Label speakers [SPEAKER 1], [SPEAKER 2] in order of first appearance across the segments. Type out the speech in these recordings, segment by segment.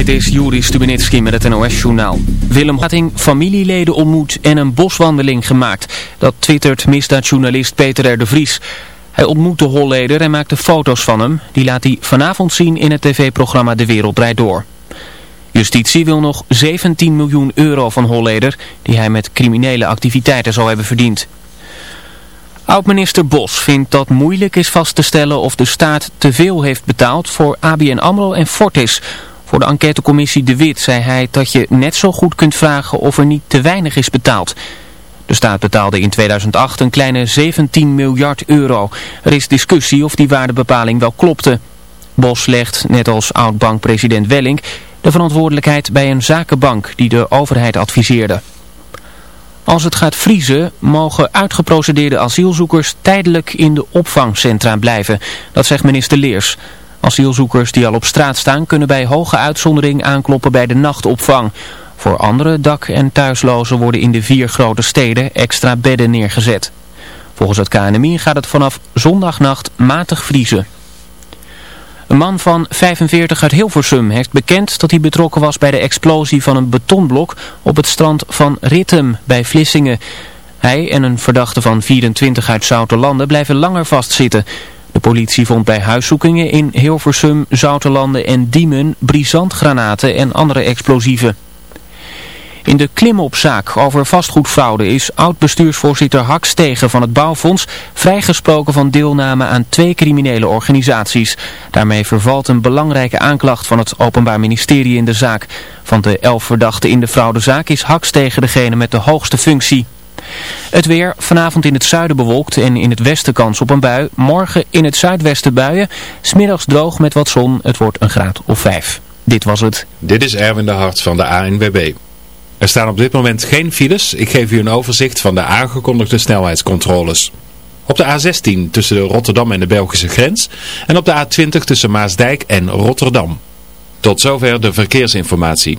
[SPEAKER 1] Dit is Juri Stubenitski met het NOS-journaal. Willem Hatting familieleden ontmoet en een boswandeling gemaakt. Dat twittert misdaadjournalist Peter R. de Vries. Hij ontmoet de Holleder en maakte foto's van hem. Die laat hij vanavond zien in het tv-programma De Wereld Draait Door. Justitie wil nog 17 miljoen euro van Holleder... die hij met criminele activiteiten zou hebben verdiend. Oud-minister Bos vindt dat moeilijk is vast te stellen of de staat te veel heeft betaald voor ABN AMRO en Fortis. Voor de enquêtecommissie De Wit zei hij dat je net zo goed kunt vragen of er niet te weinig is betaald. De staat betaalde in 2008 een kleine 17 miljard euro. Er is discussie of die waardebepaling wel klopte. Bos legt, net als oud-bankpresident Welling, de verantwoordelijkheid bij een zakenbank die de overheid adviseerde. Als het gaat vriezen, mogen uitgeprocedeerde asielzoekers tijdelijk in de opvangcentra blijven. Dat zegt minister Leers. Asielzoekers die al op straat staan kunnen bij hoge uitzondering aankloppen bij de nachtopvang. Voor andere dak- en thuislozen worden in de vier grote steden extra bedden neergezet. Volgens het KNMI gaat het vanaf zondagnacht matig vriezen. Een man van 45 uit Hilversum heeft bekend dat hij betrokken was bij de explosie van een betonblok op het strand van Rittem bij Vlissingen. Hij en een verdachte van 24 uit Zouterlanden blijven langer vastzitten. De politie vond bij huiszoekingen in Hilversum, Zouterlanden en Diemen brisantgranaten en andere explosieven. In de klimopzaak over vastgoedfraude is oud-bestuursvoorzitter Hakstegen van het Bouwfonds vrijgesproken van deelname aan twee criminele organisaties. Daarmee vervalt een belangrijke aanklacht van het Openbaar Ministerie in de zaak. Van de elf verdachten in de fraudezaak is Hakstegen degene met de hoogste functie. Het weer, vanavond in het zuiden bewolkt en in het westen kans op een bui. Morgen in het zuidwesten buien, smiddags droog met wat zon, het wordt een graad of vijf. Dit was het.
[SPEAKER 2] Dit is Erwin de Hart van de ANWB. Er staan op dit moment geen files. Ik geef u een overzicht van de aangekondigde snelheidscontroles. Op de A16 tussen de Rotterdam en de Belgische grens. En op de A20 tussen Maasdijk en Rotterdam. Tot zover de verkeersinformatie.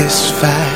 [SPEAKER 3] This fight.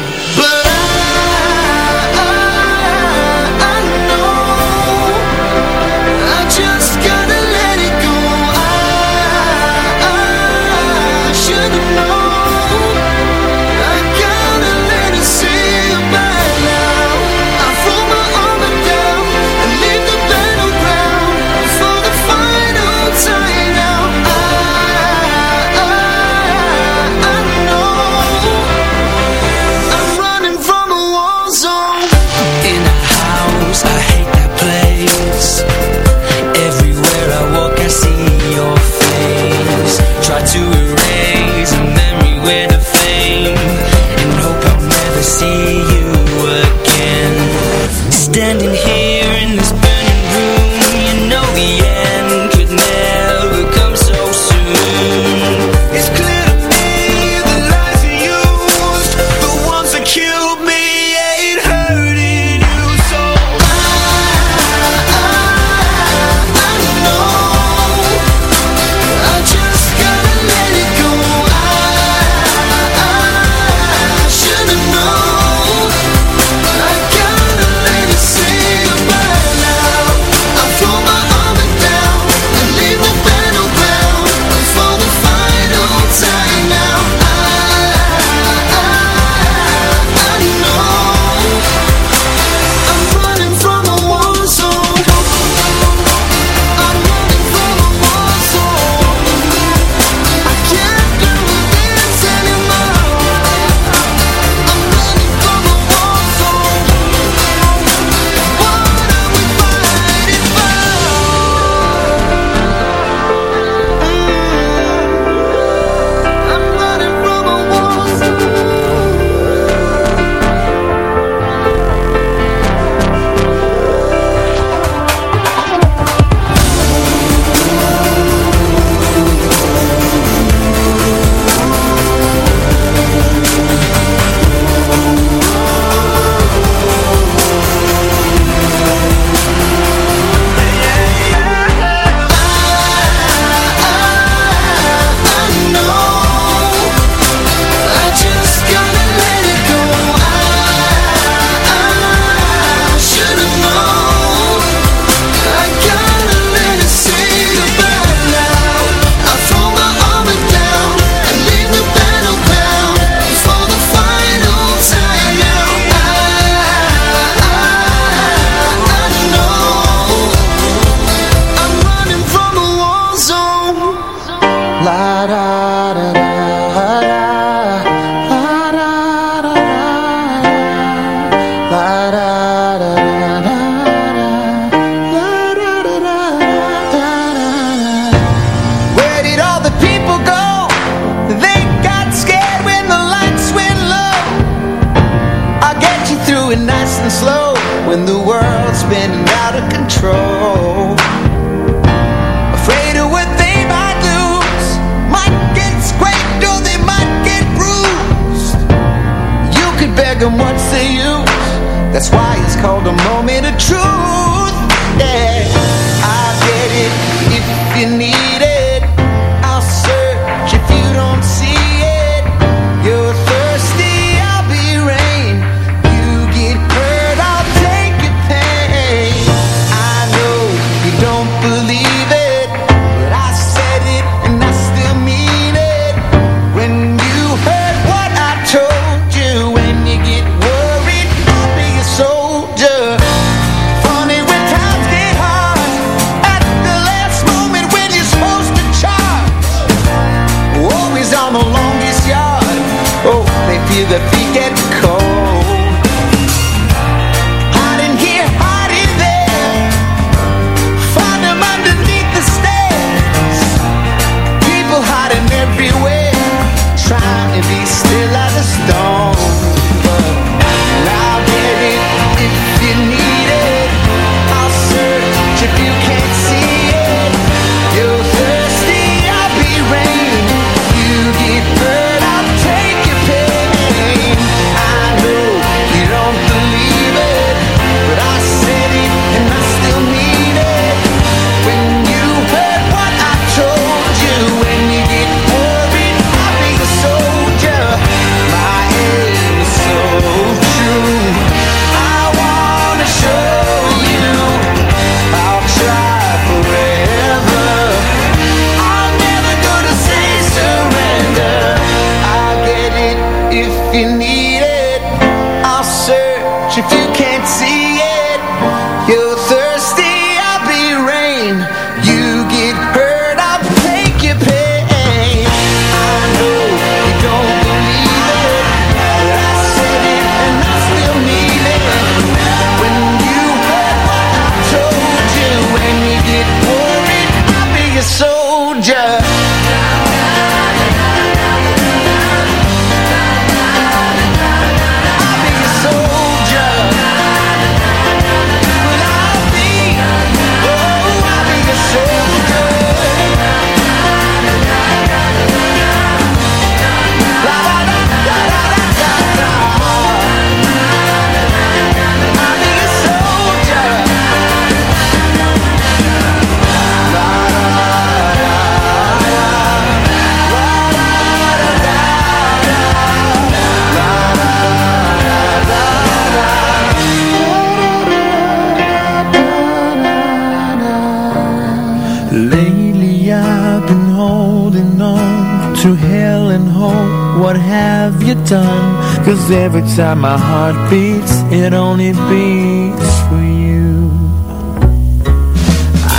[SPEAKER 4] Cause every time my heart beats It only beats for you.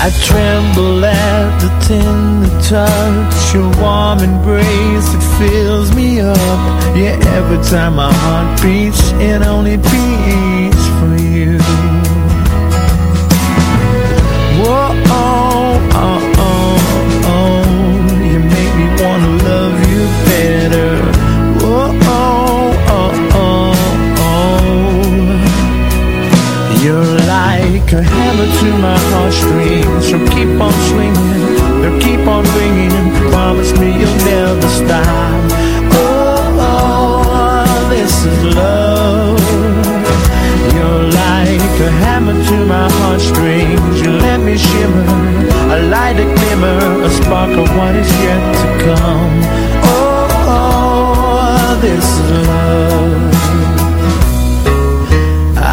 [SPEAKER 4] I tremble at the tender touch Your warm embrace It fills me up. Yeah, every time my heart beats It only beats hammer to my heartstrings, so keep on swinging, they'll keep on ringing. Promise me you'll never stop. Oh, oh, this is love. You're like a hammer to my heartstrings. You let me shimmer, a light, a glimmer, a spark of what is yet to come. Oh, oh this is love.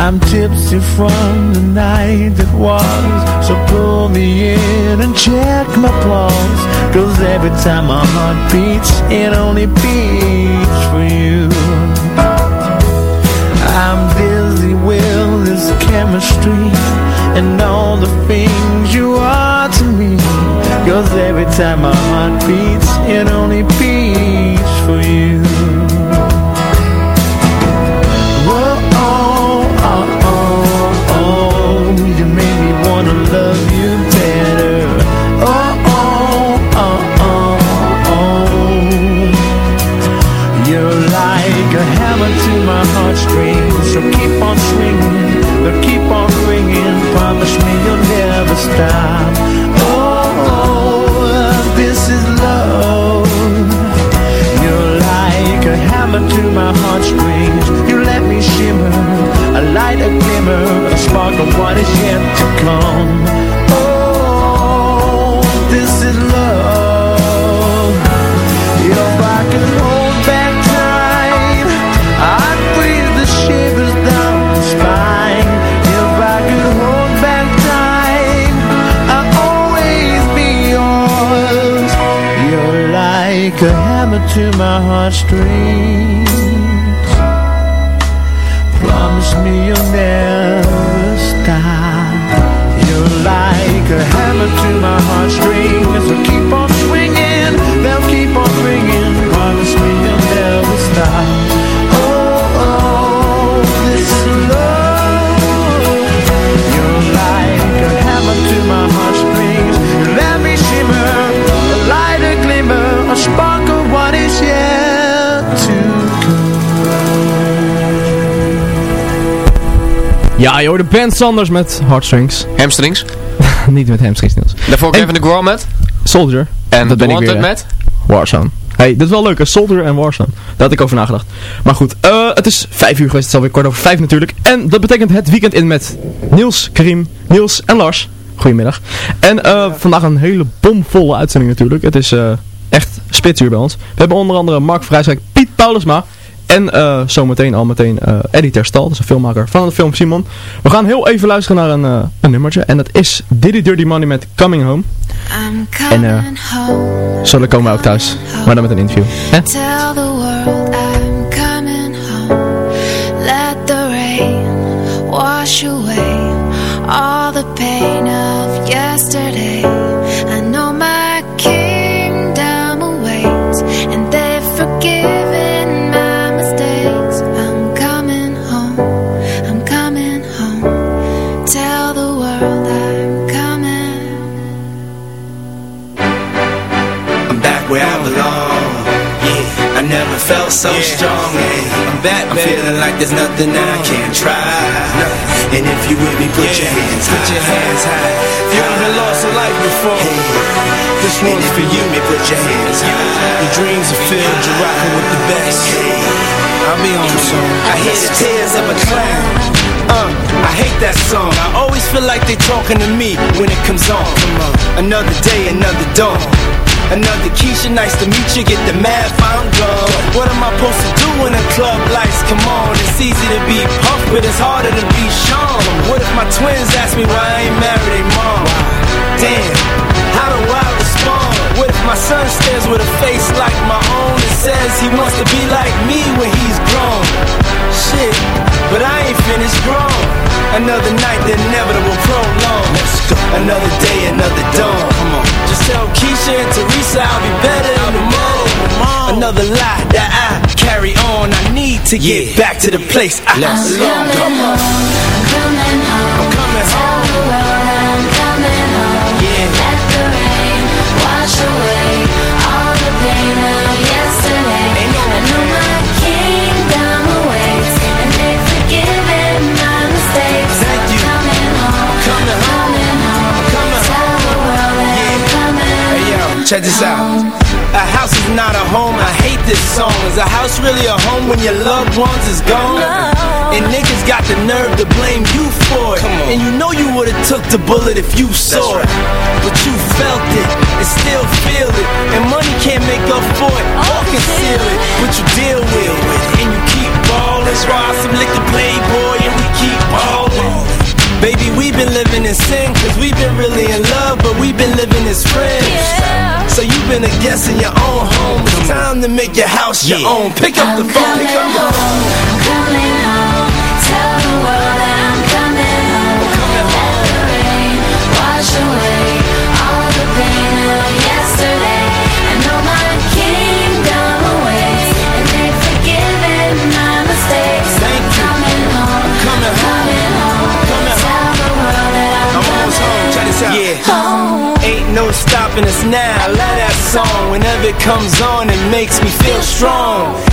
[SPEAKER 4] I'm tipsy from the night that was. So pull me in and check my pulse. Cause every time my heart beats It only beats for you. I'm dizzy with this chemistry And all the things you are to me. Cause every time my heart beats It only beats for you my heartstrings So keep on swinging, but keep on ringing Promise me you'll never stop. Oh, this is love. You're like a hammer to my heartstrings. You let me shimmer, a light light, a glimmer, a spark of what is yet to my heartstrings. Promise me you'll never stop. You're like a hammer to my heartstrings. So keep
[SPEAKER 5] Ja, je hoorde Ben Sanders met Heartstrings.
[SPEAKER 6] Hamstrings.
[SPEAKER 5] Niet met hamstrings, Niels.
[SPEAKER 6] Daarvoor Kevin de Grohl met.
[SPEAKER 5] Soldier.
[SPEAKER 6] En
[SPEAKER 5] dat ben ik weer,
[SPEAKER 6] met.
[SPEAKER 5] Warzone. Hey, dit is wel leuk, hè? Soldier en Warzone. Daar had ik over nagedacht. Maar goed, eh, het is vijf uur geweest. Het is alweer kort over vijf natuurlijk. En dat betekent het weekend in met Niels, Karim, Niels en Lars. Goedemiddag. En eh, vandaag een hele bomvolle uitzending natuurlijk. Het is eh, echt spitsuur bij ons. We hebben onder andere Mark Vrijswijk, Piet Paulusma. En eh, zometeen al meteen eh Eddie Terstal, dat is een filmmaker van de film Simon. We gaan heel even luisteren naar een, eh, een nummertje. En dat is Diddy Dirty Money met Coming Home. En eh zo dan komen we ook thuis. Maar dan met een interview. Hè?
[SPEAKER 7] Tell the world I'm coming home. Let the rain wash away all the pain of yesterday.
[SPEAKER 8] So strong. Yeah. I'm back, I'm feeling like there's nothing I can't try. And if you with me, put your hands high. Put your hands high. If you ever lost a life before, hey. this one's for you. Me, put your hands high. Your dreams are filled. You're rocking with the best. hey. I'll be on soon. I hear the tears of a clown. Uh, I hate that song. I always feel like they're talking to me when it comes on. Come on. Another day, another dawn. Another Keisha, nice to meet you. Get the math, I'm gone. What am I supposed to do when the club lights come on? It's easy to be puffed, but it's harder to be Sean. What if my twins ask me why I ain't married their mom? Damn, how do I respond? What if my son stares with a face like my own and says he wants to be like me when he's grown? Shit, but I ain't finished grown. Another night, the inevitable prolong. Let's go. Another day, another dawn. Come on. Just tell Keisha and Teresa I'll be better the morning. Another lie that I carry on. I need to get back to the place I
[SPEAKER 7] Let's
[SPEAKER 8] belong. Come on. Check this out. A house is not a home, I hate this song. Is a house really a home when your loved ones is gone? And niggas got the nerve to blame you for it. And you know you would've took the bullet if you saw it. But you felt it and still feel it. And money can't make up for it or conceal it. But you deal with it and you keep ballin'. Swallow some liquor playboy Baby, we've been living in sin Cause we've been really in love But we've been living as friends. So you've been a guest in your own home. It's time to make your house your own. Pick up the phone. And
[SPEAKER 7] coming
[SPEAKER 8] come on
[SPEAKER 7] home. I'm coming home. Tell the world that I'm coming home. Let the rain wash away all the pain home.
[SPEAKER 8] Ain't no stopping us now. I love that song. Whenever it comes on, it makes me feel strong.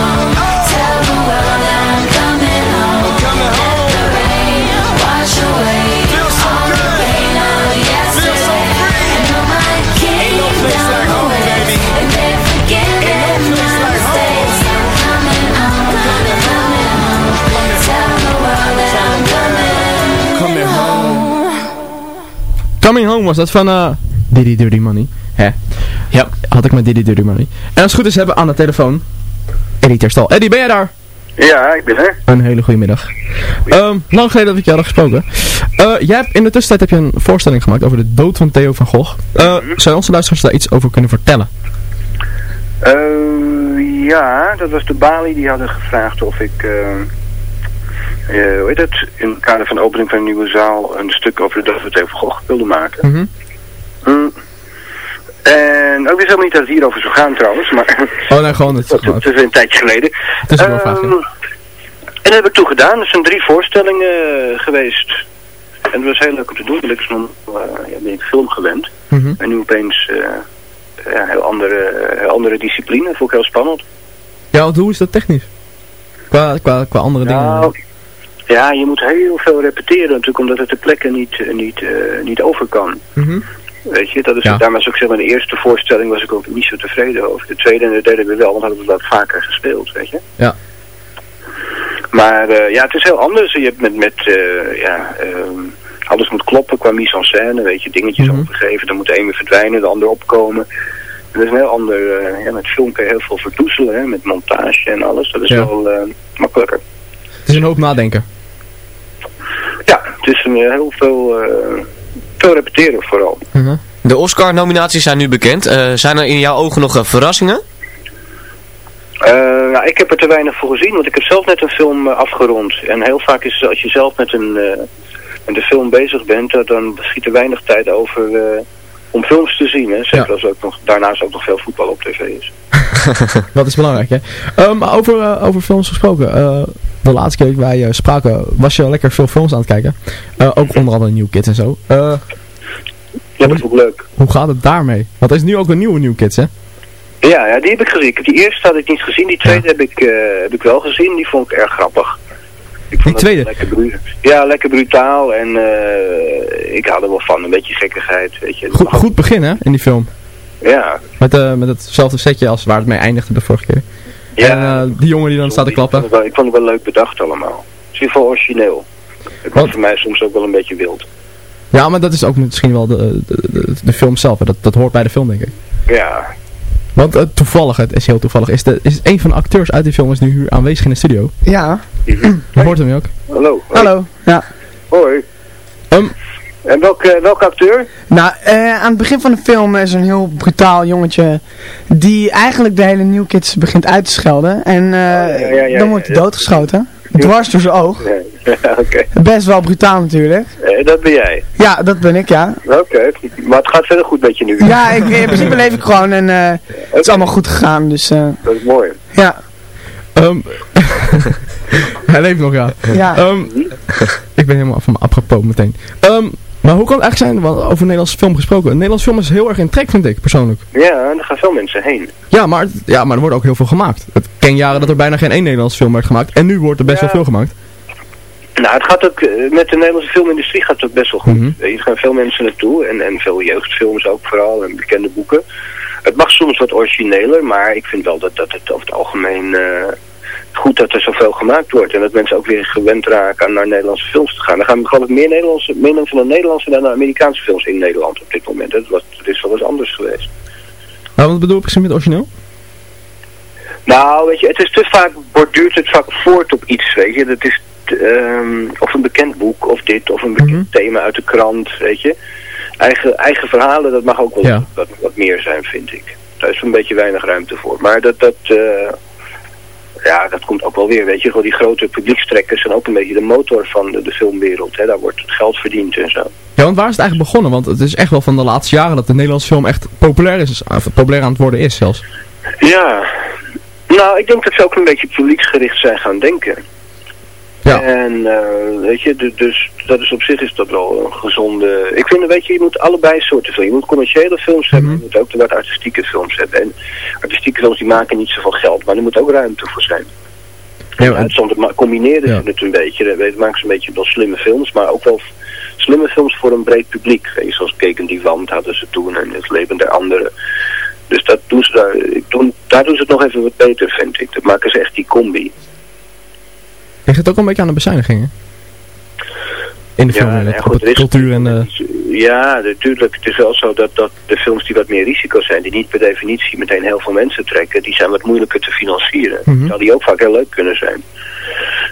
[SPEAKER 7] Let the rain wash away all the pain of yesterday. I know my kingdom awaits, and they're forgiving my mistakes. I'm coming home, coming home. Tell the world that I'm coming home.
[SPEAKER 5] Coming Home was dat van eh Diddy Dirty Money. Hè? Ja. Had ik met Diddy Dirty Money. En als het goed is hebben we aan de telefoon Eddie Terstal. Eddie, ben jij daar?
[SPEAKER 9] Ja, ik ben er.
[SPEAKER 5] Een hele goede middag. Ehm, lang geleden dat ik jou had gesproken. Eh, jij hebt in de tussentijd heb je een voorstelling gemaakt over de dood van Theo van Gogh. Eh Zou onze luisteraars daar iets over kunnen vertellen?
[SPEAKER 9] Eh, ja, dat was de Bali die hadden gevraagd of ik, hoe heet het, in het kader van de opening van een nieuwe zaal een stuk over de dood van Theo van Gogh wilde maken.
[SPEAKER 5] Mhm.
[SPEAKER 9] Mm. En ook wist helemaal niet dat het hierover zou gaan trouwens, maar
[SPEAKER 5] Oh nee, gewoon het.
[SPEAKER 9] dat, dat is een tijdje geleden.
[SPEAKER 5] Het is wel vaak,
[SPEAKER 9] Ehm, en dat heb ik toen gedaan. Er zijn drie voorstellingen eh, geweest. En het was heel leuk om te doen, want ik was nog ja, ben ik film gewend.
[SPEAKER 5] Mhm.
[SPEAKER 9] En nu opeens eh ja, heel andere, heel andere discipline. Vond ik heel spannend.
[SPEAKER 5] Ja, want hoe is dat technisch? Qua, qua, qua andere
[SPEAKER 9] Nou, ja, je moet heel veel repeteren natuurlijk, omdat het de plekken niet, eh, niet, eh, niet over kan.
[SPEAKER 5] dingen. Mhm.
[SPEAKER 9] Weet je, dat is,
[SPEAKER 5] Ja.
[SPEAKER 9] daarom was ook zeg maar, de eerste voorstelling was ik ook niet zo tevreden over. De tweede en de derde weer wel, want hadden we wat vaker gespeeld, weet je.
[SPEAKER 5] Ja.
[SPEAKER 9] Maar eh, ja, het is heel anders. Je hebt met, met eh, ja, ehm, alles moet kloppen qua mise en scène, weet je, dingetjes
[SPEAKER 5] Mhm.
[SPEAKER 9] overgeven. Dan moet de een weer verdwijnen, de ander opkomen. En dat is een heel ander, eh, ja, met film kun je heel veel verdoezelen, hè, met montage en alles. Dat is
[SPEAKER 5] Ja.
[SPEAKER 9] wel makkelijker.
[SPEAKER 5] Het is een hoop nadenken.
[SPEAKER 9] Ja, het is een, heel veel, veel repeteren vooral.
[SPEAKER 5] Mhm.
[SPEAKER 6] De Oscar-nominaties zijn nu bekend. Eh, zijn er in jouw ogen nog eh, verrassingen?
[SPEAKER 9] Eh, nou, ik heb er te weinig voor gezien, want ik heb zelf net een film afgerond. En heel vaak is het, als je zelf met een, eh, met een film bezig bent, dat dan schiet er weinig tijd over eh, om films te zien. Hè? Zeker
[SPEAKER 5] Ja.
[SPEAKER 9] als er ook nog, daarnaast ook nog veel voetbal op tv is.
[SPEAKER 5] Dat is belangrijk, hè? Ehm, maar over, over films gesproken. eh, de laatste keer dat wij eh, spraken, was je lekker veel films aan het kijken. Eh, ook onder andere New Kids en zo. Eh,
[SPEAKER 9] Ja, dat is ook leuk.
[SPEAKER 5] hoe gaat het daarmee? Want er is nu ook een nieuwe New Kids, hè?
[SPEAKER 9] Ja, ja, die heb ik gezien. Ik heb Die eerste had ik niet gezien, die tweede heb, ik, heb ik wel gezien. Die vond ik erg grappig. Ik vond
[SPEAKER 5] Die tweede?
[SPEAKER 9] Lekker ja, lekker brutaal en eh, ik hou er wel van. Een beetje gekkigheid, weet je.
[SPEAKER 5] Goed, goed begin, hè? In die film.
[SPEAKER 9] Ja,
[SPEAKER 5] Met, met hetzelfde setje als waar het mee eindigde de vorige keer.
[SPEAKER 9] Ja.
[SPEAKER 5] En eh, die jongen die dan staat te
[SPEAKER 9] Ik vond,
[SPEAKER 5] klappen.
[SPEAKER 9] wel, ik vond het wel leuk bedacht allemaal. Het is in ieder geval origineel. Het was
[SPEAKER 5] Wat?
[SPEAKER 9] voor mij soms ook wel een beetje wild.
[SPEAKER 5] Ja, maar dat is ook misschien wel de, de, de, de film zelf. hè. Dat, dat hoort bij de film, denk ik.
[SPEAKER 9] Ja,
[SPEAKER 5] Want eh, toevallig, het is heel toevallig, is, de, is een van de acteurs uit die film is nu hier aanwezig in de studio.
[SPEAKER 10] Ja,
[SPEAKER 5] Je hoort hem ook.
[SPEAKER 9] hallo.
[SPEAKER 10] hallo. Ja.
[SPEAKER 9] Hoi.
[SPEAKER 5] Ehm,
[SPEAKER 9] En welke, welke acteur?
[SPEAKER 10] Nou, eh, aan het begin van de film is een heel brutaal jongetje die eigenlijk de hele New Kids begint uit te schelden. En eh,
[SPEAKER 9] ja, ja, ja,
[SPEAKER 10] dan wordt hij
[SPEAKER 9] ja.
[SPEAKER 10] doodgeschoten. Dwars door zijn oog.
[SPEAKER 9] Oké,
[SPEAKER 10] Best wel brutaal natuurlijk.
[SPEAKER 9] Eh, dat ben jij.
[SPEAKER 10] Ja, dat ben ik, ja.
[SPEAKER 9] Oké, maar het gaat verder goed met je nu.
[SPEAKER 10] Ja, ik, in principe leef ik gewoon en eh, het is allemaal goed gegaan. Dus eh,
[SPEAKER 9] Dat is mooi.
[SPEAKER 10] ja,
[SPEAKER 5] ehm, hij leeft nog, ja.
[SPEAKER 10] ja.
[SPEAKER 5] Ehm, ik ben helemaal van mijn apropos meteen. Ehm, maar hoe kan het eigenlijk zijn, want over Nederlandse film gesproken, een Nederlandse film is heel erg in trek, vind ik, persoonlijk.
[SPEAKER 9] Ja, en er gaan veel mensen heen.
[SPEAKER 5] Ja, maar, ja, maar er wordt ook heel veel gemaakt. Het ken jaren dat er bijna geen één Nederlandse film werd gemaakt. En nu wordt er best
[SPEAKER 9] Ja.
[SPEAKER 5] wel veel gemaakt.
[SPEAKER 9] Nou, het gaat ook, eh, met de Nederlandse filmindustrie gaat het ook best wel goed.
[SPEAKER 5] Mhm.
[SPEAKER 9] Eh, Er gaan veel mensen naartoe en, en veel jeugdfilms ook vooral en bekende boeken. Het mag soms wat origineler, maar ik vind wel dat, dat het over het algemeen eh, goed dat er zoveel gemaakt wordt. En dat mensen ook weer gewend raken aan naar Nederlandse films te gaan. Er gaan geloof ik meer, Nederlandse, meer mensen naar Nederlandse dan naar Amerikaanse films in Nederland op dit moment. Dat, was, dat is wel eens anders geweest.
[SPEAKER 5] Nou, wat bedoel ik precies met origineel?
[SPEAKER 9] Nou, weet je, het is te vaak, borduurt het vaak voort op iets, weet je. Dat is ehm, of een bekend boek, of dit, of een bekend
[SPEAKER 5] Mhm.
[SPEAKER 9] thema uit de krant, weet je. Eigen, eigen verhalen, dat mag ook wel
[SPEAKER 5] Ja.
[SPEAKER 9] wat, wat meer zijn, vind ik. Daar is een beetje weinig ruimte voor. Maar dat, dat, eh, ja, dat komt ook wel weer, weet je. Gewoon die grote publiekstrekkers zijn ook een beetje de motor van de, de filmwereld. Hè. Daar wordt het geld verdiend en zo.
[SPEAKER 5] Ja, want waar is het eigenlijk begonnen? Want het is echt wel van de laatste jaren dat de Nederlandse film echt populair is. Of populair aan het worden is zelfs.
[SPEAKER 9] Ja, nou, ik denk dat ze ook een beetje publieksgericht zijn gaan denken.
[SPEAKER 5] Ja.
[SPEAKER 9] En eh, weet je, du- dus dat is op zich is dat wel een gezonde... Ik vind, weet je, je moet allebei soorten films. Je moet commerciële films hebben,
[SPEAKER 5] Mhm.
[SPEAKER 9] je moet ook de wat artistieke films hebben. En artistieke films die maken niet zoveel geld, maar er moet ook ruimte voor zijn.
[SPEAKER 5] Ja,
[SPEAKER 9] Ja, soms combineren ze het een beetje. Dat weet- maken ze een beetje wel slimme films, maar ook wel slimme films voor een breed publiek. Weet zoals Keken die Wand hadden ze toen en Het Leven der Anderen. Dus dat doen ze daar, ik doen, daar doen ze het nog even wat beter, vind ik. Dat maken ze echt die combi.
[SPEAKER 5] Ligt het ook een beetje aan de bezuinigingen? In de film, ja,
[SPEAKER 9] goed, is-
[SPEAKER 5] cultuur en... eh,
[SPEAKER 9] Ja, natuurlijk. Het is wel zo dat, dat de films die wat meer risico zijn, die niet per definitie meteen heel veel mensen trekken, die zijn wat moeilijker te financieren. Terwijl die ook vaak heel leuk kunnen zijn.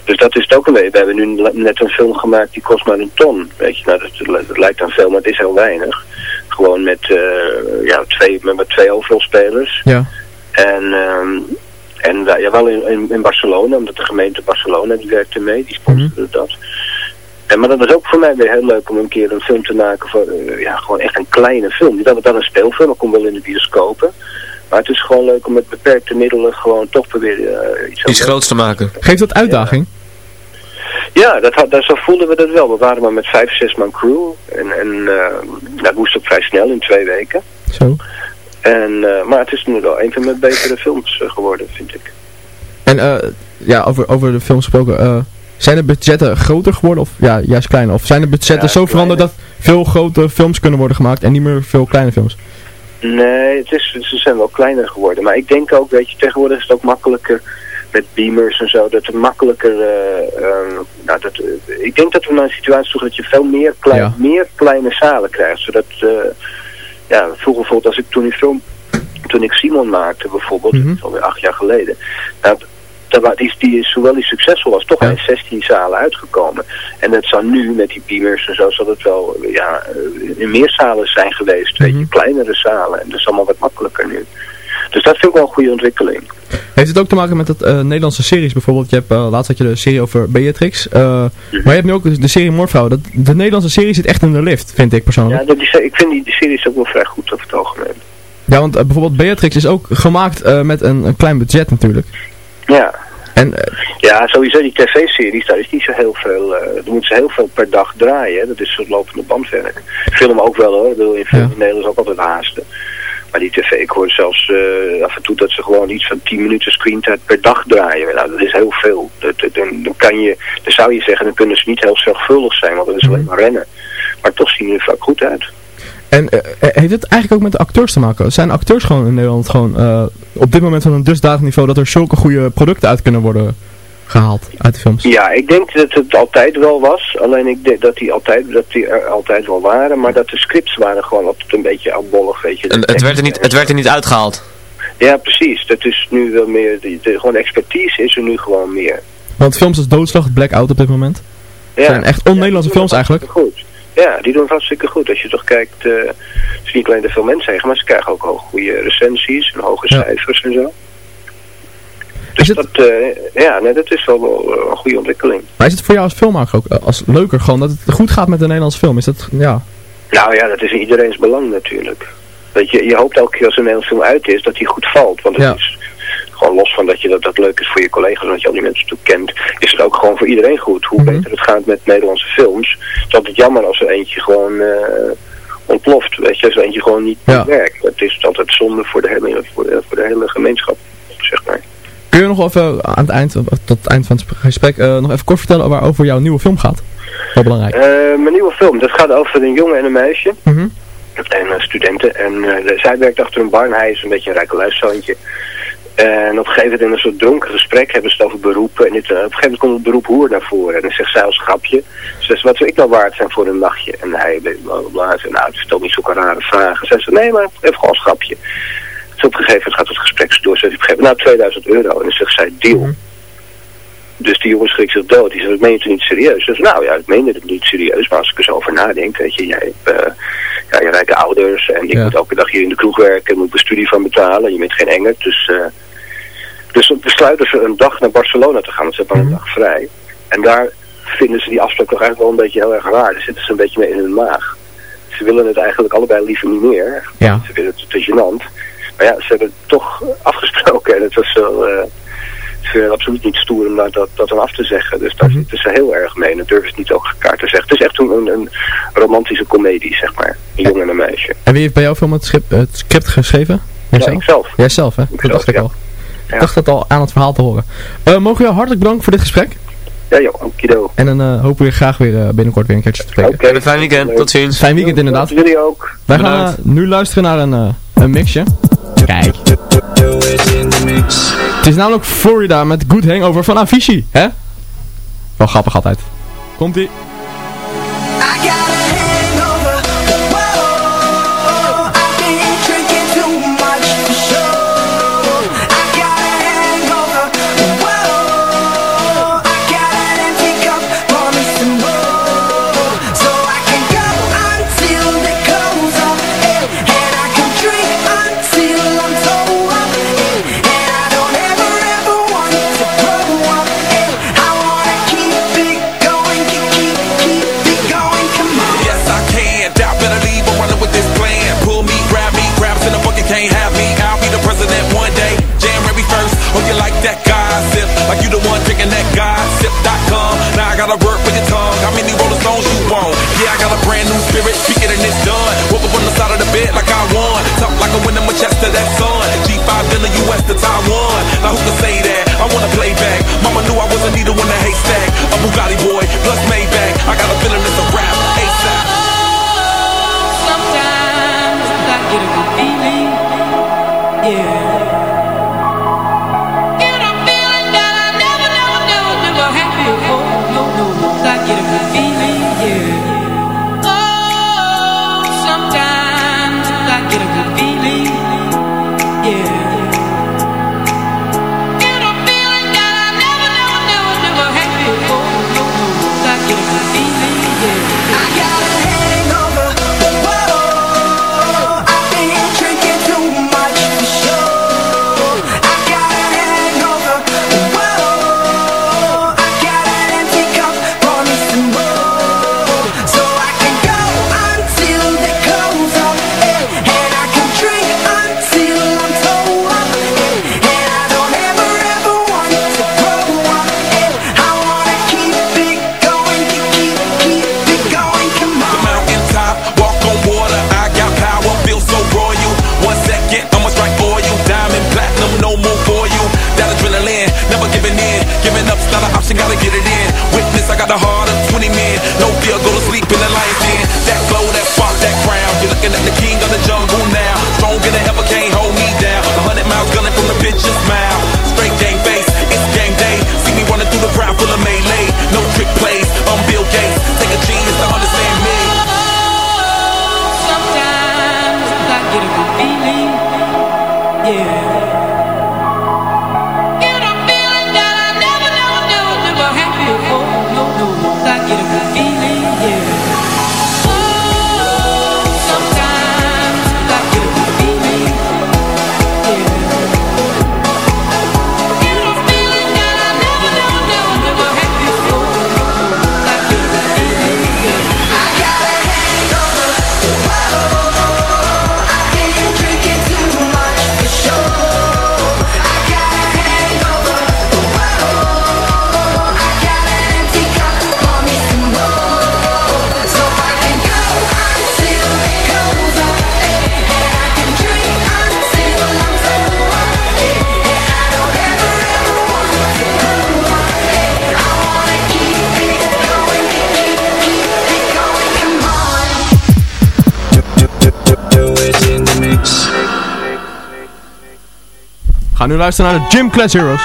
[SPEAKER 9] Dus dat is het ook een beetje. We hebben nu net een film gemaakt die kost maar een ton. Weet je, nou, dat, dat lijkt aan veel, maar het is heel weinig. Gewoon met, eh, ja, twee, met, met twee hoofdrolspelers.
[SPEAKER 5] ja.
[SPEAKER 9] En, ehm, en wij- ja, wel in, in, in Barcelona, omdat de gemeente Barcelona die werkte mee, die sponsorde dat. En, maar dat was ook voor mij weer heel leuk om een keer een film te maken voor, eh, ja, gewoon echt een kleine film. Niet dat het dan een speelfilm, dat komt wel in de bioscopen. Maar het is gewoon leuk om met beperkte middelen gewoon toch proberen eh, iets
[SPEAKER 6] Iets groots te maken.
[SPEAKER 5] Geeft dat uitdaging?
[SPEAKER 9] ja, dat, had- dat, zo voelden we dat wel. We waren maar met vijf, zes man crew. En, en eh, dat moest ook vrij snel, in twee weken.
[SPEAKER 5] Zo.
[SPEAKER 9] En, eh, maar het is nu wel een van mijn betere films eh, geworden, vind ik.
[SPEAKER 5] En eh, ja, over, over de film gesproken. zijn de budgetten groter geworden of ja, juist kleiner? Of zijn de budgetten
[SPEAKER 9] Ja,
[SPEAKER 5] zo veranderd dat veel grote films kunnen worden gemaakt en niet meer veel kleine films?
[SPEAKER 9] Nee, het is, ze zijn wel kleiner geworden. Maar ik denk ook, weet je, tegenwoordig is het ook makkelijker met beamers en zo. Dat het makkelijker, eh, eh, nou, dat, ik denk dat we naar een situatie toe dat je veel meer, klein,
[SPEAKER 5] Ja.
[SPEAKER 9] meer kleine zalen krijgt. Zodat, ja, vroeger bijvoorbeeld als ik toen die film, toen ik Simon maakte bijvoorbeeld,
[SPEAKER 5] Mhm.
[SPEAKER 9] dat is alweer acht jaar geleden. Nou, dat wa- die, die is, hoewel die succesvol was, toch
[SPEAKER 5] Ja.
[SPEAKER 9] in 16 zalen uitgekomen. En dat zou nu met die beamers en zo, zal het wel ja, eh, in meer zalen zijn geweest. Weet je, kleinere zalen. En dat is allemaal wat makkelijker nu. Dus dat vind ik wel een goede ontwikkeling.
[SPEAKER 5] Heeft het ook te maken met het eh, Nederlandse series bijvoorbeeld? Je hebt, eh, laatst had je de serie over Beatrix. eh, Maar je hebt nu ook de serie Moordvrouw. Dat, de Nederlandse serie zit echt in de lift, vind ik persoonlijk.
[SPEAKER 9] Ja, dat is, ik vind die, die series ook wel vrij goed over het algemeen.
[SPEAKER 5] Ja, want bijvoorbeeld Beatrix is ook gemaakt met een, een klein budget natuurlijk.
[SPEAKER 9] Ja.
[SPEAKER 5] En
[SPEAKER 9] Ja, sowieso die tv-series, daar is niet zo heel veel, daar moeten ze heel veel per dag draaien. hè. Dat is soort lopende bandwerk. Film ook wel hoor, ik bedoel, in film in Nederland is ook altijd haasten. Maar die tv, ik hoor zelfs eh, af en toe dat ze gewoon iets van 10 minuten screentijd per dag draaien. Nou, dat is heel veel. Dat, dat- dan, kan je, dan zou je zeggen, dan kunnen ze niet heel zorgvuldig zijn, want dat is alleen maar rennen. Maar toch zien die er vaak goed uit.
[SPEAKER 5] En eh, eh, heeft het eigenlijk ook met de acteurs te maken? Zijn acteurs gewoon in Nederland gewoon op dit moment van een dusdanig niveau dat er zulke goede producten uit kunnen worden gehaald uit de films?
[SPEAKER 9] Ja, ik denk dat het altijd wel was. Alleen ik denk dat die altijd, dat die er altijd wel waren. Maar dat de scripts waren gewoon altijd een beetje afbollig, weet je.
[SPEAKER 6] En het, werd er niet, het werd er niet uitgehaald.
[SPEAKER 9] Ja, precies. Dat is nu wel meer, de, de, gewoon expertise is er nu gewoon meer.
[SPEAKER 5] Want films als Doodslag, Blackout op dit moment,
[SPEAKER 9] Ja.
[SPEAKER 5] zijn echt on-Nederlandse films eigenlijk.
[SPEAKER 9] Goed. Ja, die doen het hartstikke goed. Als je toch kijkt, eh, het is niet alleen de veel mensen zeggen, maar ze krijgen ook hoge goede recensies en hoge
[SPEAKER 5] Ja.
[SPEAKER 9] cijfers en zo. Dus dat, eh, ja, nee, dat is wel, een goede ontwikkeling.
[SPEAKER 5] Maar is het voor jou als filmmaker ook eh, als leuker gewoon dat het goed gaat met de Nederlandse film? Is dat, ja...
[SPEAKER 9] Nou ja, dat is in iedereen's belang natuurlijk. Dat je, je hoopt elke keer als een Nederlands film uit is, dat die goed valt. Want het
[SPEAKER 5] Ja.
[SPEAKER 9] is gewoon los van dat je dat, dat leuk is voor je collega's, en dat je al die mensen toe kent, is het ook gewoon voor iedereen goed. Hoe beter het gaat met Nederlandse films. Het is altijd jammer als er eentje gewoon eh, ontploft. Weet je, als er eentje gewoon niet,
[SPEAKER 5] Ja.
[SPEAKER 9] werkt. Het is altijd zonde voor de hele, voor de, voor de hele gemeenschap, zeg maar.
[SPEAKER 5] Kun je nog even aan het eind, tot het eind van het gesprek, eh, nog even kort vertellen waarover jouw nieuwe film gaat? Wel belangrijk.
[SPEAKER 9] Eh, mijn nieuwe film, dat gaat over een jongen en een meisje.
[SPEAKER 5] Mhm.
[SPEAKER 9] En eh, studenten. En zij werkt achter een bar en hij is een beetje een rijkeluiszoontje. En op een gegeven moment in een soort dronken gesprek hebben ze het over beroepen. En dit, op een gegeven moment komt het beroep hoer naar voren. En dan zegt zij als grapje. Ze zegt, wat zou ik nou waard zijn voor een nachtje? En hij zegt, nou, het is toch niet zulke rare vragen. Ze zegt, nee, maar even gewoon als grapje. Dus op een gegeven moment gaat het gesprek door. Ze moment, nou, 2000 euro. En dan zegt zij, deal. Dus die jongen schrikt zich dood. Die zegt, dat meen je toch niet serieus? Zegt, nou ja, ik meende het niet serieus. Maar als ik er zo over nadenk, weet je, jij hebt eh, ja, je rijke ouders. En ik
[SPEAKER 5] Ja.
[SPEAKER 9] moet elke dag hier in de kroeg werken. moet mijn studie van betalen. Je bent geen engert. Dus, eh dus dan besluiten ze een dag naar Barcelona te gaan. Want ze hebben
[SPEAKER 5] Mhm.
[SPEAKER 9] een dag vrij. En daar vinden ze die afspraak toch eigenlijk wel een beetje heel erg raar. Daar zitten ze een beetje mee in hun maag. Ze willen het eigenlijk allebei liever niet meer.
[SPEAKER 5] Ja.
[SPEAKER 9] Ze vinden het te gênant. Maar ja, ze hebben het toch afgesproken. En het was wel... eh, ze vind het absoluut niet stoer om dat, dat, dat dan af te zeggen. Dus daar zitten ze heel erg mee. En dat durven ze niet ook elkaar te zeggen. Het is echt een, een, een romantische komedie, zeg maar. Een jongen en een meisje.
[SPEAKER 5] En wie heeft bij jou film het script, het script geschreven?
[SPEAKER 9] Ja, ikzelf.
[SPEAKER 5] Jijzelf, hè? dat dacht ik
[SPEAKER 9] ja.
[SPEAKER 5] al. Ik dacht dat al aan het verhaal te horen. Eh, mogen we jou hartelijk bedanken voor dit gesprek?
[SPEAKER 9] Ja joh, okido.
[SPEAKER 5] En dan eh, hopen we je graag weer binnenkort weer een keertje te spreken.
[SPEAKER 9] Oké.
[SPEAKER 6] Een fijn weekend, tot ziens.
[SPEAKER 5] Fijn weekend inderdaad.
[SPEAKER 9] Jullie ook.
[SPEAKER 5] Wij gaan nu luisteren naar een, eh, een mixje. Kijk. Het is namelijk Florida met Good Hangover van Avicii, hè? Wel grappig altijd. Komt-ie.
[SPEAKER 11] Gotta work with your tongue. How many Rolling Stones you want? Yeah, I got a brand new spirit. Speaking and it's done. Woke up on the side of the bed like I won. Talk like a winner Manchester, that sun. G5 in the US to Taiwan. Now who can say that? I wanna play back. Mama knew I wasn't needed when the haystack. A Bugatti boy, plus Maybach. I got a feeling it's a rap. ASAP.
[SPEAKER 12] Sometimes I get a good feeling, yeah.
[SPEAKER 5] Ga nu luisteren naar de Gym Class Heroes.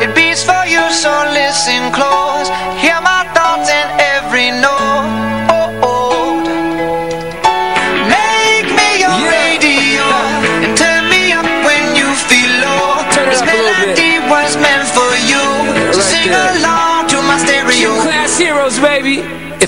[SPEAKER 13] It beats for you, so listen close. Hear my thoughts in every note. Oh, oh. Make me your radio and turn me up when you feel low. this melody was meant for you. so sing along to my stereo.
[SPEAKER 14] Class heroes, baby.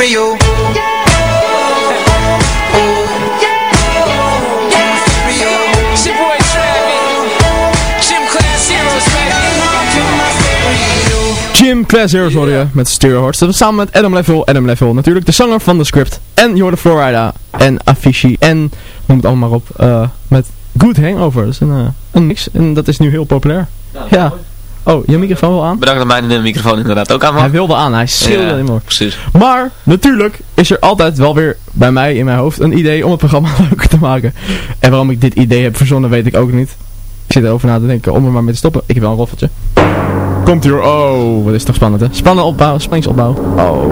[SPEAKER 12] stereo.
[SPEAKER 14] It's your boy Travis. Gym Class Heroes, baby.
[SPEAKER 5] Jim Class Heroes je met Stereo Hearts. Dat was samen met Adam Level, Adam Level natuurlijk, de zanger van de script. En Jordan Florida en Avicii en, noem het allemaal maar op, eh, met Good Hangover. Dat is een, eh, een mix en dat is nu heel populair. Ja. Oh, je microfoon wel aan?
[SPEAKER 6] Bedankt dat mijn microfoon inderdaad ook aan mag.
[SPEAKER 5] Hij wilde aan, hij schreeuwde
[SPEAKER 6] Ja,
[SPEAKER 5] niet meer.
[SPEAKER 6] Precies.
[SPEAKER 5] Maar, natuurlijk is er altijd wel weer bij mij in mijn hoofd een idee om het programma leuker te maken. En waarom ik dit idee heb verzonnen weet ik ook niet. Ik zit erover na te denken om er maar mee te stoppen. Ik heb wel een roffeltje. Komt hier. Oh, wat is toch spannend hè. Spannende opbouw, spanningsopbouw. Oh.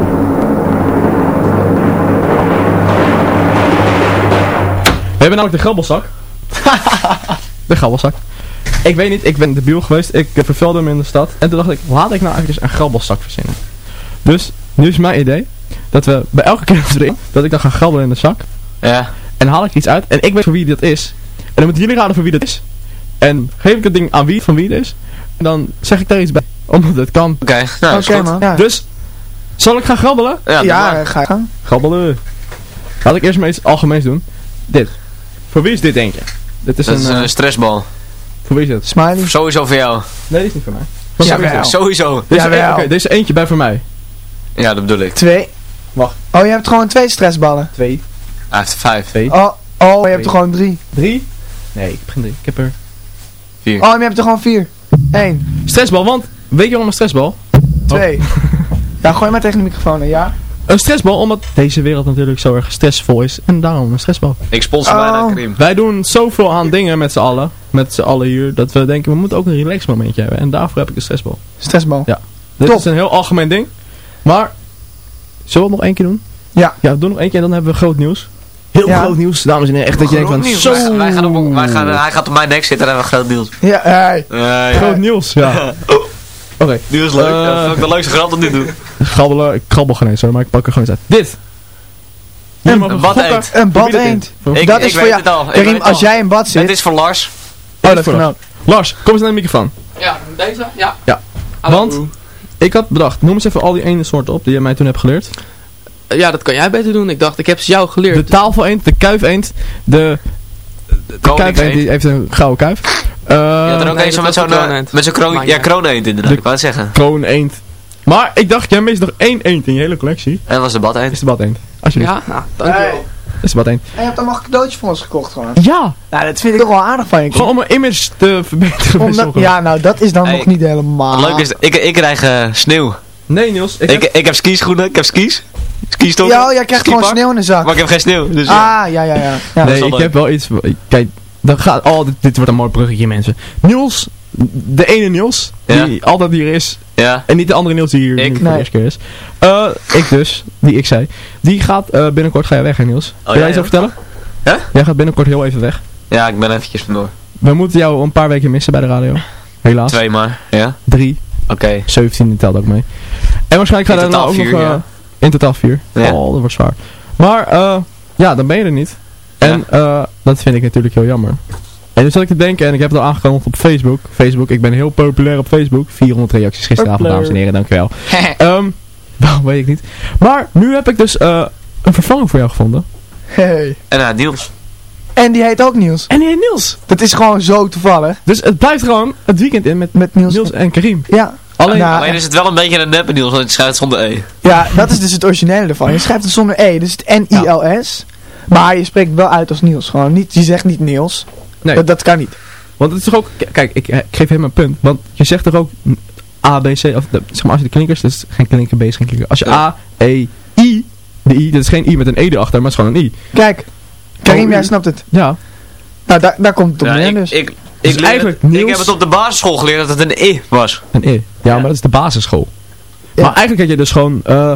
[SPEAKER 5] We hebben namelijk de grabbelzak. de grabbelzak. Ik weet niet, ik ben debiel geweest. Ik eh, vervelde hem in de stad. En toen dacht ik, laat ik nou eigenlijk eens een grabbelzak verzinnen. Dus, nu is mijn idee. Dat we bij elke keer erin, dat ik dan ga grabbelen in de zak.
[SPEAKER 6] Ja.
[SPEAKER 5] En dan haal ik iets uit. En ik weet voor wie dat is. En dan moeten jullie raden voor wie dat is. En geef ik het ding aan wie van wie het is. En dan zeg ik daar iets bij. Omdat het kan.
[SPEAKER 6] Oké, nou dat is
[SPEAKER 10] Oké,
[SPEAKER 6] goed.
[SPEAKER 10] man. Ja.
[SPEAKER 5] Dus, zal ik gaan grabbelen?
[SPEAKER 6] Ja,
[SPEAKER 10] ga gang.
[SPEAKER 5] Grabbelen. Laat ik eerst maar iets algemeens doen. Dit. Voor wie is dit denk je? Dit is
[SPEAKER 6] Dat
[SPEAKER 5] een...
[SPEAKER 6] is
[SPEAKER 5] eh,
[SPEAKER 6] een stressbal.
[SPEAKER 5] Voor wie is het?
[SPEAKER 10] Smiley.
[SPEAKER 6] Sowieso voor jou.
[SPEAKER 5] Nee, die is niet voor mij. Voor
[SPEAKER 10] Ja, wel.
[SPEAKER 6] Sowieso.
[SPEAKER 5] Oké, deze eentje bij voor mij.
[SPEAKER 6] Ja, dat bedoel ik.
[SPEAKER 10] Twee.
[SPEAKER 5] Wacht.
[SPEAKER 10] Oh, je hebt gewoon twee stressballen.
[SPEAKER 5] Twee.
[SPEAKER 6] Hij heeft vijf.
[SPEAKER 5] Twee.
[SPEAKER 10] Oh, oh je hebt er gewoon drie.
[SPEAKER 5] Drie? Nee, ik heb geen drie. Ik heb er...
[SPEAKER 6] Vier.
[SPEAKER 10] Oh, je hebt er gewoon vier. Eén.
[SPEAKER 5] Stressbal, want... Weet je waarom een stressbal?
[SPEAKER 10] Twee. Ja, gooi maar tegen de microfoon. Ja?
[SPEAKER 5] Een stressbal, omdat deze wereld natuurlijk zo erg stressvol is. En daarom een stressbal.
[SPEAKER 6] Ik sponsor
[SPEAKER 10] Oh.
[SPEAKER 6] bijna Krim.
[SPEAKER 5] Wij doen zoveel aan dingen met z'n allen. Met z'n allen hier. Dat we denken, we moeten ook een relax momentje hebben. En daarvoor heb ik een stressbal.
[SPEAKER 10] Stressbal.
[SPEAKER 5] Ja. Dit
[SPEAKER 10] Top.
[SPEAKER 5] is een heel algemeen ding. Maar, zullen we het nog één keer doen?
[SPEAKER 10] Ja.
[SPEAKER 5] Ja, doe nog één keer en dan hebben we groot nieuws. Heel
[SPEAKER 10] Ja.
[SPEAKER 5] groot nieuws, dames en heren. Echt dat je denkt van, zo...
[SPEAKER 6] Wij, wij gaan op, wij gaan, hij gaat op mijn nek zitten en hebben we groot nieuws.
[SPEAKER 10] Ja, hey.
[SPEAKER 6] Nee.
[SPEAKER 5] Groot nieuws, ja. Oké.
[SPEAKER 6] Nieuws leuk.
[SPEAKER 5] Eh,
[SPEAKER 6] dat vind ik de leukste grap tot nu toe.
[SPEAKER 5] Grabbelen, ik krabbel geen eens hoor, maar ik pak er gewoon eens uit. Dit.
[SPEAKER 6] Een bad eend.
[SPEAKER 10] Een bad
[SPEAKER 5] dit
[SPEAKER 10] eend. Dat
[SPEAKER 6] ik
[SPEAKER 10] is voor jou.
[SPEAKER 6] het al. Ik
[SPEAKER 10] Karim,
[SPEAKER 6] weet
[SPEAKER 10] als
[SPEAKER 6] al.
[SPEAKER 10] jij in bad
[SPEAKER 6] Het
[SPEAKER 10] zit...
[SPEAKER 6] is voor Lars.
[SPEAKER 10] Oh, dat.
[SPEAKER 5] Lars, kom eens naar de microfoon.
[SPEAKER 6] Ja, deze? Ja.
[SPEAKER 5] Ja. Want, ik had bedacht, noem eens even al die ene soorten op die jij mij toen hebt geleerd.
[SPEAKER 15] ja, dat kan jij beter doen. Ik dacht, ik heb ze jou geleerd.
[SPEAKER 5] De tafel eend, de kuif eend, de... De kuif eend die heeft een gouden kuif. Eh,
[SPEAKER 6] Je had er ook
[SPEAKER 15] nee,
[SPEAKER 6] met zo'n
[SPEAKER 15] de
[SPEAKER 6] eh,
[SPEAKER 15] krooneend.
[SPEAKER 6] met zo'n kroon, ja,
[SPEAKER 15] ja.
[SPEAKER 6] krooneend inderdaad,
[SPEAKER 5] De-
[SPEAKER 6] ik wou het zeggen.
[SPEAKER 5] kroon eend. Maar ik dacht, jij mist nog één eend in je hele collectie.
[SPEAKER 6] En dat was de bad
[SPEAKER 5] Is de bad eend. Alsjeblieft.
[SPEAKER 15] Ja, nou, dankjewel.
[SPEAKER 5] Is bad eend.
[SPEAKER 10] En je hebt dan nog een cadeautje voor ons gekocht gewoon.
[SPEAKER 5] Ja!
[SPEAKER 10] Nou, dat vind ik toch wel aardig van je.
[SPEAKER 5] Gewoon om mijn image te verbeteren.
[SPEAKER 10] Omdat- ja, nou, dat is dan
[SPEAKER 6] Hey,
[SPEAKER 10] nog niet helemaal.
[SPEAKER 6] Leuk is, ik, ik krijg eh, sneeuw.
[SPEAKER 5] Nee Niels, ik,
[SPEAKER 6] Ik,
[SPEAKER 5] heb...
[SPEAKER 6] ik, heb skischoenen, ik heb skis. Skistokken.
[SPEAKER 10] Ja, oh, jij krijgt gewoon sneeuw in de zak.
[SPEAKER 6] Maar ik heb geen sneeuw, dus ja.
[SPEAKER 10] Ah, ja, ja, ja. ja.
[SPEAKER 5] nee, ik
[SPEAKER 6] leuk.
[SPEAKER 5] heb wel iets... Kijk, dan gaat... Oh, dit, dit wordt een mooi bruggetje mensen. Niels, de ene Niels, die
[SPEAKER 6] Ja.
[SPEAKER 5] altijd hier is.
[SPEAKER 6] Ja.
[SPEAKER 5] En niet de andere Niels die hier
[SPEAKER 6] Ik?
[SPEAKER 5] nu voor
[SPEAKER 10] Nee.
[SPEAKER 5] de eerste keer is. Eh, ik dus, die ik zei. Die gaat eh, binnenkort ga je weg hè Niels. Wil jij
[SPEAKER 6] ja,
[SPEAKER 5] iets over vertellen?
[SPEAKER 6] Hè?
[SPEAKER 5] Jij gaat binnenkort heel even weg.
[SPEAKER 6] Ja, ik ben eventjes vandoor.
[SPEAKER 5] We moeten jou een paar weken missen bij de radio. Helaas.
[SPEAKER 6] Twee maar, ja.
[SPEAKER 5] Drie.
[SPEAKER 6] Oké.
[SPEAKER 5] 17 telt ook mee. En waarschijnlijk gaat er dan ook
[SPEAKER 6] vier,
[SPEAKER 5] nog... eh,
[SPEAKER 6] ja.
[SPEAKER 5] In totaal vier.
[SPEAKER 6] Ja.
[SPEAKER 5] Oh, dat wordt zwaar. Maar, eh, ja, dan ben je er niet. En eh, dat vind ik natuurlijk heel jammer. En nu zat ik te denken, en ik heb het al aangekondigd op Facebook. Facebook, ik ben heel populair op Facebook. 400 reacties gisteravond,
[SPEAKER 10] Populair.
[SPEAKER 5] dames en heren, dankjewel. Ehm nou, weet ik niet. Maar nu heb ik dus eh, een vervanger voor jou gevonden.
[SPEAKER 10] Hey.
[SPEAKER 6] En nou, Niels.
[SPEAKER 10] En die heet ook Niels.
[SPEAKER 5] En die heet Niels.
[SPEAKER 10] Dat is gewoon zo toevallig.
[SPEAKER 5] Dus het blijft gewoon het weekend in met,
[SPEAKER 10] Met Niels.
[SPEAKER 5] Niels en Karim.
[SPEAKER 10] Ja.
[SPEAKER 5] Alleen,
[SPEAKER 10] Nou,
[SPEAKER 6] Alleen is het wel een beetje een neppe Niels, want het schrijft zonder E.
[SPEAKER 10] Ja, dat is dus het originele ervan. Je schrijft het zonder E, dus het N-I-L-S. Maar je spreekt wel uit als Niels. Gewoon niet, je zegt niet Niels.
[SPEAKER 5] nee,
[SPEAKER 10] Dat, dat kan niet.
[SPEAKER 5] want het is toch ook... Kijk, ik, eh, ik geef hem een punt. Want je zegt toch ook A, B, C... Of de, zeg maar, als je de klinkers... Is geen klinker, B is geen klinker. Als je A, E, I... De I, dat is geen I met een E erachter, maar het is gewoon een I.
[SPEAKER 10] Kijk, Karim,
[SPEAKER 5] Oh,
[SPEAKER 10] jij snapt het.
[SPEAKER 5] Ja.
[SPEAKER 10] Nou, daar, daar komt het op
[SPEAKER 6] Ja,
[SPEAKER 10] neer
[SPEAKER 6] ik,
[SPEAKER 10] dus.
[SPEAKER 6] ik,
[SPEAKER 5] Dus
[SPEAKER 6] ik, leer
[SPEAKER 5] eigenlijk
[SPEAKER 6] het- ik heb het op de basisschool geleerd dat het een E was.
[SPEAKER 5] Een E. Ja, maar dat is de basisschool.
[SPEAKER 10] Ja.
[SPEAKER 5] Maar eigenlijk had je dus gewoon... eh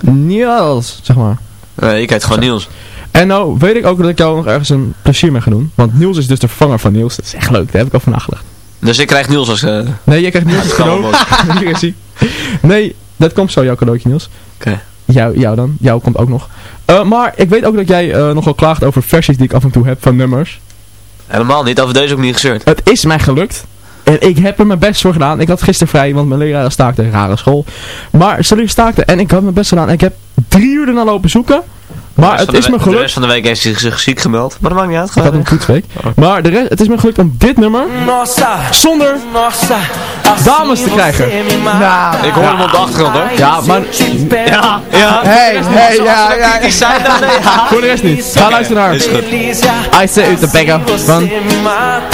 [SPEAKER 5] Niels, zeg maar.
[SPEAKER 6] Nee, ik heet gewoon Niels.
[SPEAKER 5] En nou weet ik ook dat ik jou nog ergens een plezier mee ga doen. Want Niels is dus de vervanger van Niels. Dat is echt leuk, daar heb ik over nagedacht.
[SPEAKER 6] Dus ik krijg Niels als... eh,
[SPEAKER 5] Nee, jij krijgt Niels als cadeau. Hier is hij. Nee, dat komt zo, jouw cadeautje Niels.
[SPEAKER 6] Oké.
[SPEAKER 5] Jou, jou dan. Jou komt ook nog. Eh, maar ik weet ook dat jij eh, nogal klaagt over versies die ik af en toe heb van nummers.
[SPEAKER 6] Helemaal niet, over deze ook niet gezeurd.
[SPEAKER 5] Het is mij gelukt. En ik heb er mijn best voor gedaan. Ik had gisteren vrij, want mijn leraar staakte. Rare school. Maar ze staakte en ik had mijn best gedaan. En ik heb drie uur erna lopen zoeken. Maar
[SPEAKER 6] De rest
[SPEAKER 5] het
[SPEAKER 6] van de
[SPEAKER 5] is me
[SPEAKER 6] De
[SPEAKER 5] gelukt.
[SPEAKER 6] rest van de week heeft hij zich ziek gemeld. Maar dat maakt niet uit.
[SPEAKER 5] Ik had
[SPEAKER 6] Gewoon,
[SPEAKER 5] een toetsweek. Maar de rest, het is me gelukt om dit nummer zonder dames te krijgen.
[SPEAKER 10] Nou,
[SPEAKER 6] ik hoor hem op de achtergrond hoor.
[SPEAKER 5] Ja, maar
[SPEAKER 6] Ja, ja.
[SPEAKER 10] hey, hey, ja, ja.
[SPEAKER 6] Zijn daar nee.
[SPEAKER 5] voor de rest niet. Ga luisteren naar
[SPEAKER 6] Is goed.
[SPEAKER 5] I Say Uit de Beggar van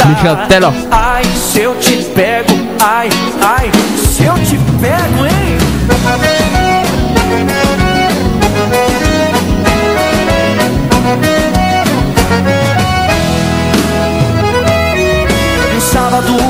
[SPEAKER 5] Michael Teller.
[SPEAKER 16] Ai, se eu te pego, ai, ai, se eu te pego, hein? Um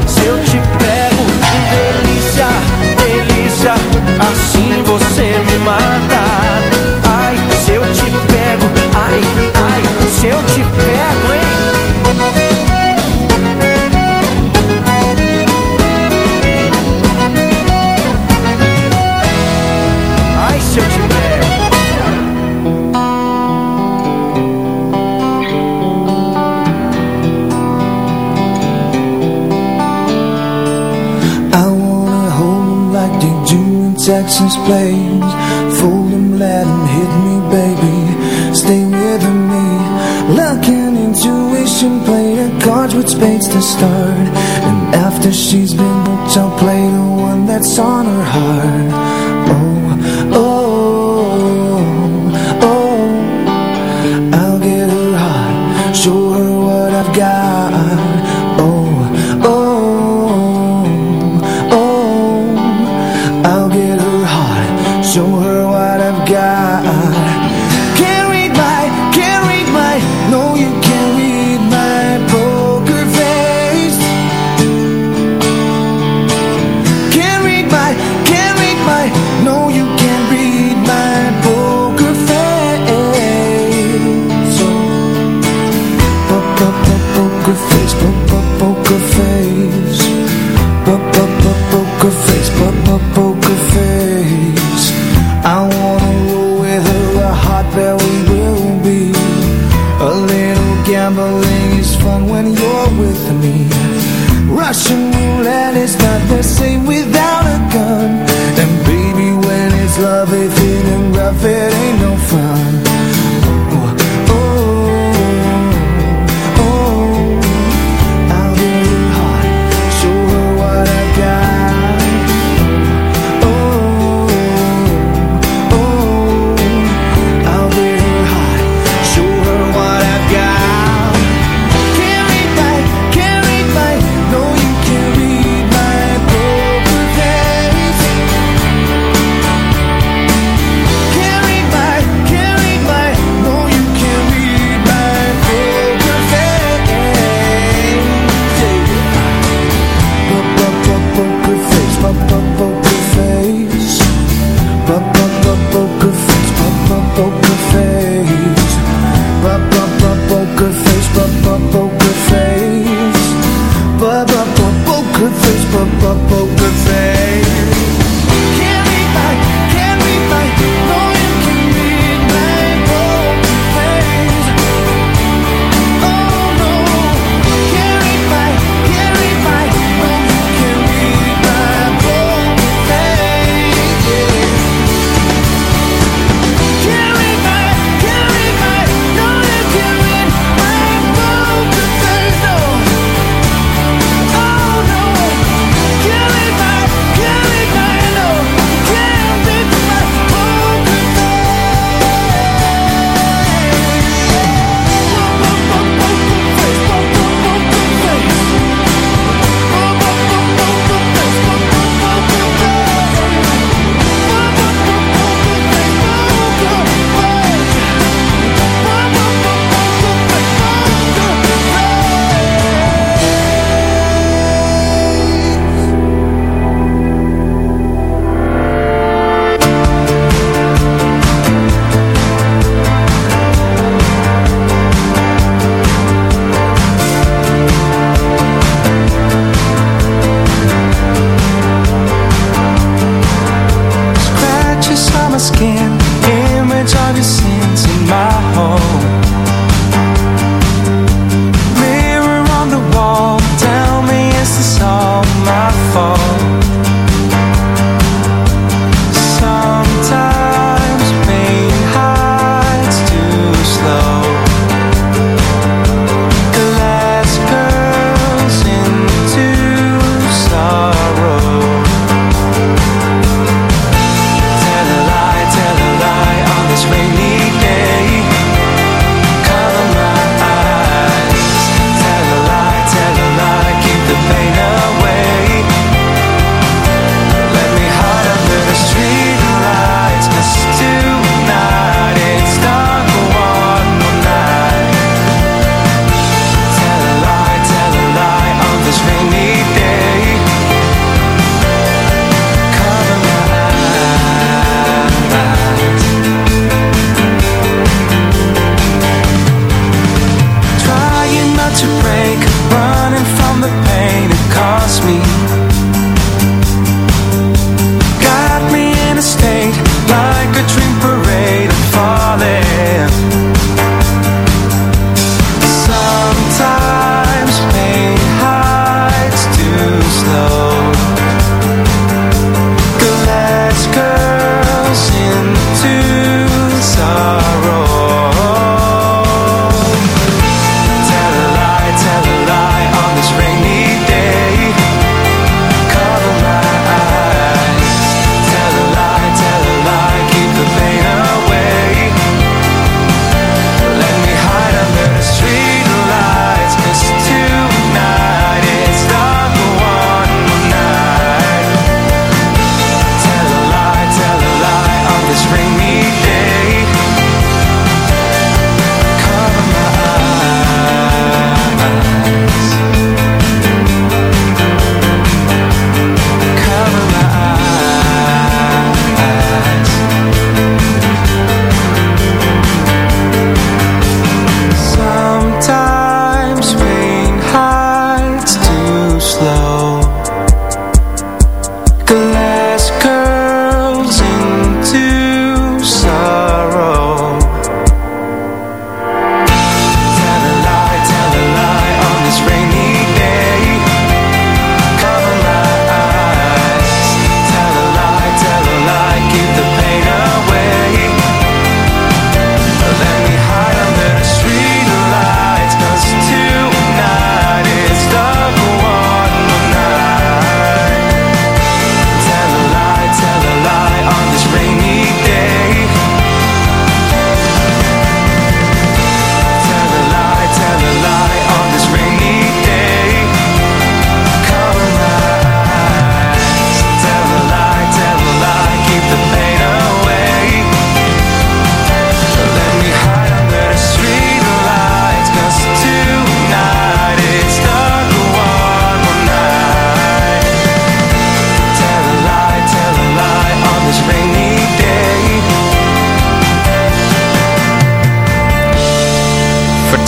[SPEAKER 3] Texas plains Fold them let him hit me baby. Stay with me. Luck and intuition Play the cards with spades to start. And after she's been booked I'll play the one that's on her heart.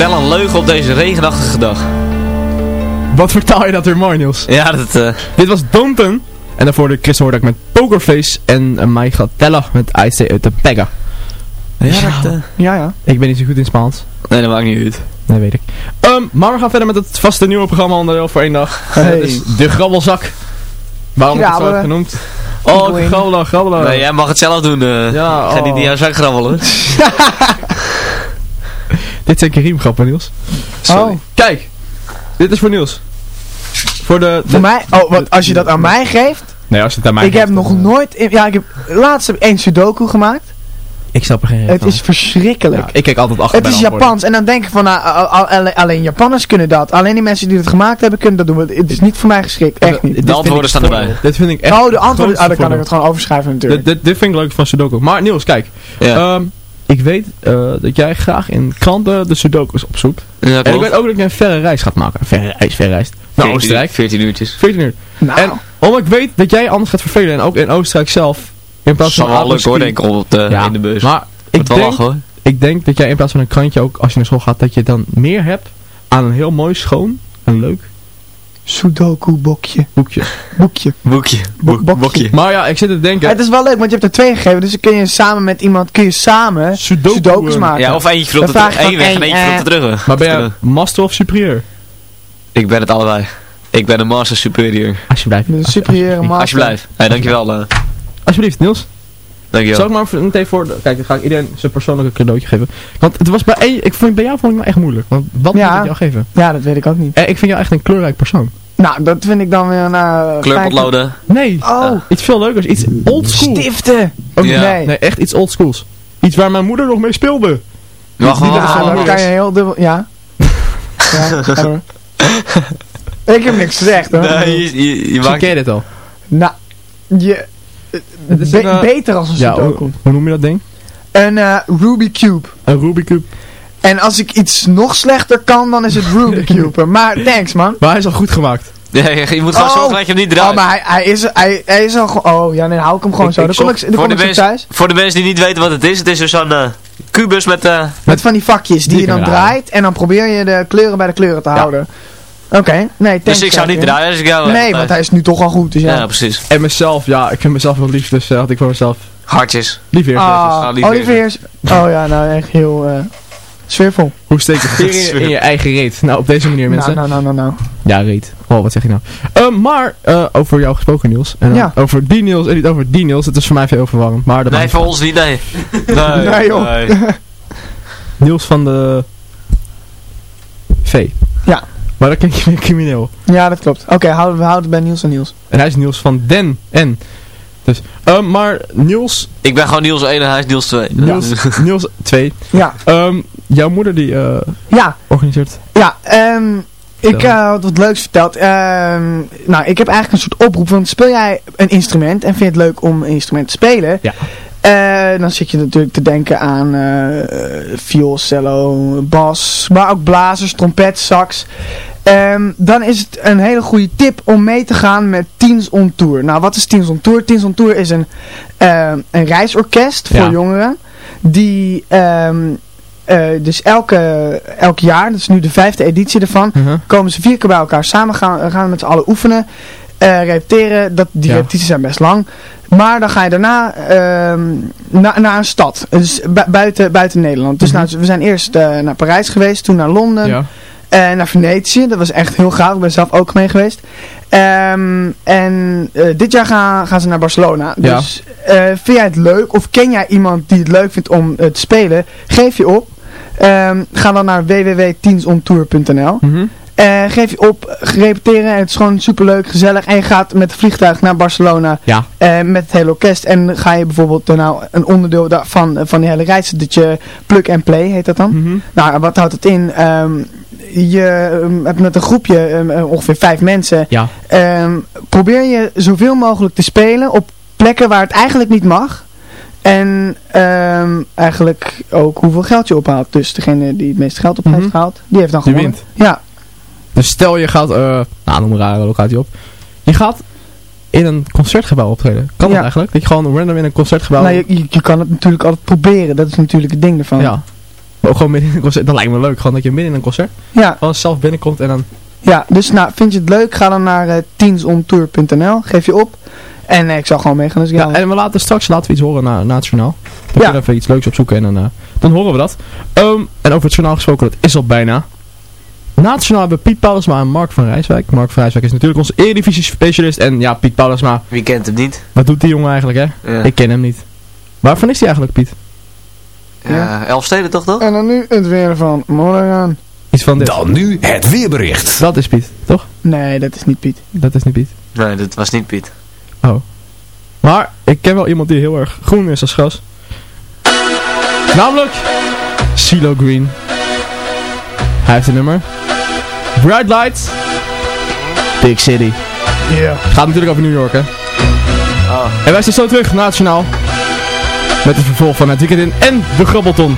[SPEAKER 6] Vertel een leugen op deze regenachtige dag.
[SPEAKER 5] Wat vertaal je dat weer mooi, Niels?
[SPEAKER 6] Ja, dat... eh,
[SPEAKER 5] Dit was Danton. En daarvoor de Chris hoorde ik met Pokerface. En uh, mij gaat tellen met I Say uit de Pega.
[SPEAKER 6] Ja, dat, eh,
[SPEAKER 10] Ja, ja.
[SPEAKER 5] Ik ben niet zo goed in Spaans.
[SPEAKER 6] Nee, dat maakt niet uit.
[SPEAKER 5] Nee, weet ik. Ehm, maar we gaan verder met het vaste nieuwe programma onderdeel voor één dag.
[SPEAKER 10] Hey.
[SPEAKER 5] Is de grabbelzak. Waarom heb ik het zo genoemd? Oh, grabbelen, grabbelen.
[SPEAKER 6] Nee, jij mag het zelf doen. eh
[SPEAKER 5] Ja,
[SPEAKER 6] Ga niet
[SPEAKER 5] oh.
[SPEAKER 6] in jouw zak grabbelen.
[SPEAKER 5] Dit zijn riemgrappen, Niels.
[SPEAKER 10] Oh,
[SPEAKER 5] Kijk, dit is voor Niels. Voor de... de
[SPEAKER 10] voor mij? Oh, wat, als je dat aan mij geeft?
[SPEAKER 5] Nee, als het aan mij
[SPEAKER 10] Ik heb nog
[SPEAKER 5] dan, eh,
[SPEAKER 10] nooit... Ja, ik heb laatst heb één sudoku gemaakt.
[SPEAKER 5] Ik snap er geen
[SPEAKER 10] Het
[SPEAKER 5] van.
[SPEAKER 10] is verschrikkelijk.
[SPEAKER 5] Ja, ik kijk altijd achter
[SPEAKER 10] Het is. Japans. En dan denk ik van, nou, al- al- alleen, alleen Japanners kunnen dat. Alleen die mensen die het gemaakt hebben, kunnen dat doen. Het is niet voor mij geschikt. Echt niet.
[SPEAKER 6] De antwoorden staan erbij.
[SPEAKER 5] Dit vind ik echt
[SPEAKER 10] Oh, de antwoorden. Oh, dan kan ik het gewoon overschrijven natuurlijk.
[SPEAKER 5] Dit, dit, dit vind ik leuk van Sudoku. Maar Niels, kijk.
[SPEAKER 6] Ja,
[SPEAKER 5] Ehm, ik weet eh, dat jij graag in kranten de Sudokus opzoekt.
[SPEAKER 6] ja
[SPEAKER 5] En ik weet ook dat je een verre reis gaat maken. Een verre reis, verre reis. Naar
[SPEAKER 6] 14
[SPEAKER 5] Oostenrijk.
[SPEAKER 6] 14 uurtjes.
[SPEAKER 5] 14 uur.
[SPEAKER 10] Nou,
[SPEAKER 5] En omdat ik weet dat jij anders gaat vervelen. En ook in Oostenrijk zelf. In plaats
[SPEAKER 6] zal
[SPEAKER 5] van
[SPEAKER 6] wel leuk hoor, denk ik, op de,
[SPEAKER 5] Ja,
[SPEAKER 6] in de bus.
[SPEAKER 5] Maar
[SPEAKER 6] Ik
[SPEAKER 5] ik
[SPEAKER 6] wel
[SPEAKER 5] denk,
[SPEAKER 6] lachen hoor.
[SPEAKER 5] ik denk dat jij in plaats van een krantje ook, als je naar school gaat, dat je dan meer hebt aan een heel mooi, schoon en leuk
[SPEAKER 10] Sudoku bokje.
[SPEAKER 5] boekje.
[SPEAKER 10] Boekje.
[SPEAKER 6] Boekje.
[SPEAKER 10] Boek-
[SPEAKER 6] Boek-
[SPEAKER 10] bokje.
[SPEAKER 5] Maar ja, ik zit te denken.
[SPEAKER 10] Het is wel leuk, want je hebt er twee gegeven. Dus dan kun je samen met iemand, kun je samen
[SPEAKER 5] Sudoku,
[SPEAKER 10] Sudokus
[SPEAKER 5] eh,
[SPEAKER 10] maken.
[SPEAKER 6] Ja, of eentje er
[SPEAKER 10] vraag je
[SPEAKER 6] één weg en
[SPEAKER 10] één,
[SPEAKER 6] eentje vlopt er terug.
[SPEAKER 5] Maar ben jij master of superieur?
[SPEAKER 6] Ik ben het allebei. Ik ben een master superior.
[SPEAKER 5] Alsjeblieft.
[SPEAKER 10] Een superieure master.
[SPEAKER 6] Alsjeblieft. Hey, dankjewel. eh
[SPEAKER 5] Alsjeblieft, Niels.
[SPEAKER 6] Dankjewel.
[SPEAKER 5] Zal ik maar even meteen voor... de- Kijk, dan ga ik iedereen zijn persoonlijke cadeautje geven. Want het was bij één... Ik vond, bij jou vond ik nou echt moeilijk. Want wat
[SPEAKER 10] Ja.
[SPEAKER 5] moet ik jou geven?
[SPEAKER 10] Ja, dat weet ik ook niet.
[SPEAKER 5] Eh, ik vind jou echt een kleurrijk persoon.
[SPEAKER 10] Nou, dat vind ik dan weer een... uh,
[SPEAKER 6] Kleurpotloden.
[SPEAKER 5] Nee.
[SPEAKER 10] Oh,
[SPEAKER 5] Iets veel leukers. Iets old school.
[SPEAKER 10] stiften.
[SPEAKER 5] Ook
[SPEAKER 6] Ja.
[SPEAKER 10] Nee.
[SPEAKER 5] Nee, echt iets old schools. Iets waar mijn moeder nog mee speelde.
[SPEAKER 6] Wacht
[SPEAKER 10] Ja, dan
[SPEAKER 5] leuk
[SPEAKER 10] kan je heel dubbel... Ja. ja. Ik heb niks gezegd hoor.
[SPEAKER 6] Nee, je, je, je
[SPEAKER 5] Misschien
[SPEAKER 6] maakt...
[SPEAKER 5] ken je dit al.
[SPEAKER 10] Nou, je...
[SPEAKER 5] Het is
[SPEAKER 10] be-
[SPEAKER 5] een, eh,
[SPEAKER 10] beter als een
[SPEAKER 5] Ja,
[SPEAKER 10] Sudoku.
[SPEAKER 5] hoe, hoe noem je dat ding?
[SPEAKER 10] Een eh, Ruby Cube.
[SPEAKER 5] Een Rubik's Cube.
[SPEAKER 10] En als ik iets nog slechter kan, dan is het Ruby Cube. Maar thanks man.
[SPEAKER 5] Maar hij is al goed gemaakt.
[SPEAKER 6] Ja, je, je moet gewoon
[SPEAKER 10] Oh.
[SPEAKER 6] zorgen dat je hem niet draait.
[SPEAKER 10] Oh, maar hij, hij, is, hij, hij is al gewoon... Oh, ja, nee, dan hou ik hem gewoon
[SPEAKER 5] Ik-
[SPEAKER 10] zo.
[SPEAKER 5] ik
[SPEAKER 10] Dan kom
[SPEAKER 5] zocht-
[SPEAKER 10] ik, dan
[SPEAKER 6] voor,
[SPEAKER 10] kom
[SPEAKER 6] de
[SPEAKER 10] ik zo
[SPEAKER 6] mensen,
[SPEAKER 10] thuis.
[SPEAKER 6] voor de mensen die niet weten wat het is, het is dus zo'n eh, kubus met... eh
[SPEAKER 10] Met van die vakjes die,
[SPEAKER 5] Die
[SPEAKER 10] je dan draait. En dan probeer je de kleuren bij de kleuren te houden. Oké, nee, thanks.
[SPEAKER 6] dus ik zou niet draaien als ik jou...
[SPEAKER 10] Nee, want hij is nu toch al goed. Dus ja.
[SPEAKER 6] Ja, precies.
[SPEAKER 5] En mezelf, ja, ik vind mezelf wel lief. Dus eh, had ik voor mezelf
[SPEAKER 6] Hartjes.
[SPEAKER 5] lief eerst.
[SPEAKER 10] Ah,
[SPEAKER 6] Ah, lieve
[SPEAKER 10] Oliviers. Oh ja, nou echt heel eh sfeervol.
[SPEAKER 5] Hoe steek je veer in, in je eigen reet? Nou, op deze manier mensen.
[SPEAKER 10] Nou, nou, nou, nou, nou.
[SPEAKER 5] Ja, reet. Oh, wat zeg je nou? Eh, maar, eh, over jou gesproken Niels. En
[SPEAKER 10] Ja.
[SPEAKER 5] over die Niels en niet over die Niels. Het is voor mij veel verwarrend. Maar dat
[SPEAKER 6] Nee, voor ons niet, nee. Nee,
[SPEAKER 10] Nee, joh.
[SPEAKER 6] nee.
[SPEAKER 5] Niels van de... V.
[SPEAKER 10] Ja.
[SPEAKER 5] Maar dat klinkt je weer crimineel.
[SPEAKER 10] Ja, dat klopt. Oké, houden we houden het bij Niels en Niels.
[SPEAKER 5] En hij is Niels van Den en. Dus, eh, maar Niels,
[SPEAKER 6] Ik ben gewoon Niels 1 en hij is Niels 2.
[SPEAKER 5] Niels, Niels 2.
[SPEAKER 10] Ja,
[SPEAKER 5] Ehm, jouw moeder die eh,
[SPEAKER 10] ja,
[SPEAKER 5] organiseert.
[SPEAKER 10] ja. ehm ik eh, had wat leuks verteld. Ehm, nou, ik heb eigenlijk een soort oproep. Want speel jij een instrument en vind je het leuk om een instrument te spelen?
[SPEAKER 5] Ja.
[SPEAKER 10] Dan zit je natuurlijk te denken aan eh viool, cello, bas, maar ook blazers, trompet, sax. Ehm, dan is het een hele goede tip om mee te gaan met Teens on Tour. Nou, wat is Teens on Tour? Teens on Tour is een, ehm, een reisorkest voor
[SPEAKER 5] Ja.
[SPEAKER 10] jongeren die ehm, eh, dus elke, elk jaar, dat is nu de vijfde editie ervan,
[SPEAKER 5] Mhm.
[SPEAKER 10] komen ze vier keer bij elkaar samen, gaan, gaan met z'n allen oefenen, eh, repeteren. Dat, die
[SPEAKER 5] Ja.
[SPEAKER 10] repetities zijn best lang. Maar dan ga je daarna ehm, na- naar een stad, dus bu- buiten, buiten Nederland. Dus nou, we zijn eerst eh, naar Parijs geweest, toen naar Londen.
[SPEAKER 5] Ja.
[SPEAKER 10] En naar Venetië, dat was echt heel gaaf. Ik ben zelf ook mee geweest. Ehm, en eh, dit jaar gaan, gaan ze naar Barcelona.
[SPEAKER 5] Ja.
[SPEAKER 10] Dus vind jij het leuk? Of ken jij iemand die het leuk vindt om te spelen? Geef je op. Ehm, ga dan naar www.teensontour.nl
[SPEAKER 5] Mhm.
[SPEAKER 10] Eh, geef je op, repeteren. En het is gewoon superleuk, gezellig. En je gaat met het vliegtuig naar Barcelona
[SPEAKER 5] Ja.
[SPEAKER 10] eh, met het hele orkest. En ga je bijvoorbeeld eh, nou, een onderdeel daarvan, van die hele reis, dat je plug and play heet dat dan.
[SPEAKER 5] Mhm.
[SPEAKER 10] Nou, wat houdt het in? Ehm, je ehm, hebt met een groepje, ehm, eh, ongeveer vijf mensen,
[SPEAKER 5] Ja.
[SPEAKER 10] probeer je zoveel mogelijk te spelen op plekken waar het eigenlijk niet mag. En eigenlijk ook hoeveel geld je ophaalt. Dus degene die het meeste geld op heeft
[SPEAKER 5] Mhm.
[SPEAKER 10] gehaald, die heeft dan
[SPEAKER 5] Die
[SPEAKER 10] gewonnen.
[SPEAKER 5] wint.
[SPEAKER 10] Ja.
[SPEAKER 5] Dus stel je gaat, eh nou noem een rare locatie op. Je gaat in een concertgebouw optreden. Kan dat eigenlijk? Dat je gewoon random in een concertgebouw...
[SPEAKER 10] Nou, je, je, kan het natuurlijk altijd proberen. Dat is natuurlijk het ding ervan.
[SPEAKER 5] Ja. Maar ook gewoon midden in een concert. Dat lijkt me leuk. Gewoon dat je midden in een concert
[SPEAKER 10] Ja.
[SPEAKER 5] gewoon zelf binnenkomt en dan...
[SPEAKER 10] Ja, dus nou, vind je het leuk? Ga dan naar eh teensontour.nl. Geef je op. En eh, ik zal gewoon meegaan. Dus
[SPEAKER 5] Ja, en we laten straks laten we iets horen na, na het journaal. Dan
[SPEAKER 10] Ja.
[SPEAKER 5] kunnen we even iets leuks opzoeken en dan, eh, dan horen we dat. Ehm, en over het journaal gesproken, dat is al bijna. Na het journaal hebben Piet Paulusma en Mark van Rijswijk. Mark van Rijswijk is natuurlijk onze Eredivisie specialist. En ja, Piet Paulusma,
[SPEAKER 6] Wie kent hem niet?
[SPEAKER 5] wat doet die jongen eigenlijk hè?
[SPEAKER 6] Ja.
[SPEAKER 5] Ik ken hem niet. Waarvan is hij eigenlijk Piet?
[SPEAKER 6] Ja, Elfsteden toch toch?
[SPEAKER 10] En dan nu het weer van morgen.
[SPEAKER 5] Iets van dit.
[SPEAKER 17] Dan nu het weerbericht.
[SPEAKER 5] Dat is Piet, toch?
[SPEAKER 10] Nee, dat is niet Piet.
[SPEAKER 5] Dat is niet Piet.
[SPEAKER 6] Nee, dat was niet Piet.
[SPEAKER 5] Oh. Maar ik ken wel iemand die heel erg groen is als gras. Namelijk CeeLo Green. Hij heeft een nummer. Bright Lights. Big City.
[SPEAKER 10] Ja.
[SPEAKER 5] Gaat natuurlijk over New York, hè?
[SPEAKER 6] Oh.
[SPEAKER 5] En wij zijn zo terug journaal. Met het vervolg van het weekend in en de Grabbelton.